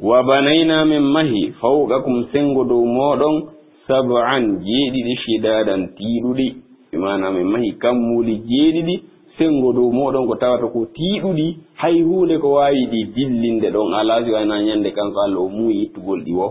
wa banayna min mahi fawqakum sengo dow moɗon sab'an jeeɗiɗi shidadan tiiɗuɗi. Imana min mahi kammuli jeeɗiɗi sengo dow moɗon ko tawata ko tiiɗuɗi. Hay hunde ko wawi ɗi dillinde ɗon ala si wayna ñande kanko allah o muuyi ittugol ɗi wo.